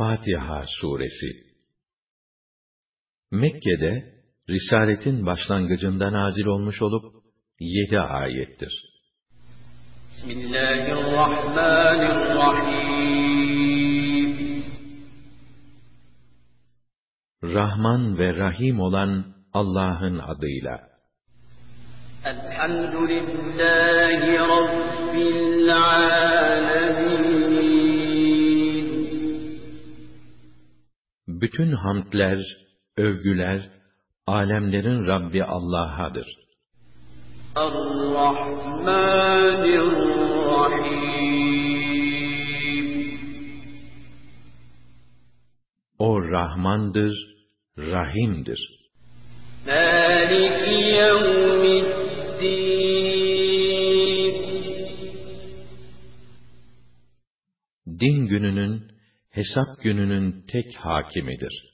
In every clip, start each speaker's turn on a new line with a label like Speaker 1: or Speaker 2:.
Speaker 1: Fatiha Suresi Mekke'de Risaletin başlangıcında nazil olmuş olup yedi ayettir.
Speaker 2: Bismillahirrahmanirrahim
Speaker 1: Rahman ve Rahim olan Allah'ın adıyla.
Speaker 2: Elhamdülillahi
Speaker 1: Bütün hamdler, övgüler, alemlerin Rabbi Allah'adır.
Speaker 2: Ar-Rahmanir-Rahim.
Speaker 1: O Rahmandır, Rahim'dir.
Speaker 2: Maliki.
Speaker 1: Din gününün, hesap gününün tek hakimidir.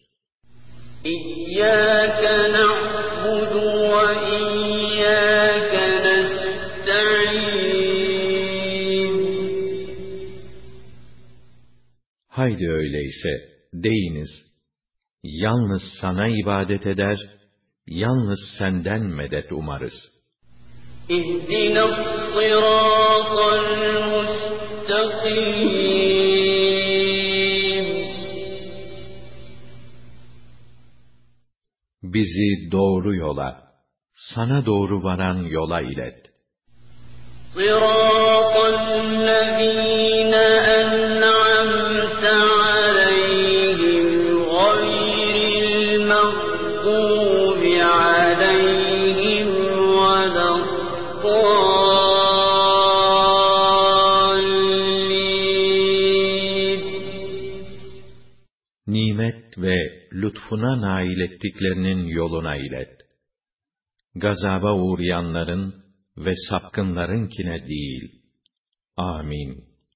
Speaker 2: İyyâke na'budu ve iyyâke
Speaker 1: Haydi öyleyse deyiniz, yalnız sana ibadet eder, yalnız senden medet umarız.
Speaker 2: İhdine sıratı müstakim
Speaker 1: Bizi doğru yola, sana doğru varan yola ilet.
Speaker 2: صراط الذين أنعمت عليهم غير المغضوب
Speaker 1: Nimet ve lütfuna nail ettiklerinin yoluna ilet. Gazaba uğrayanların ve sapkınlarınkine değil. Amin.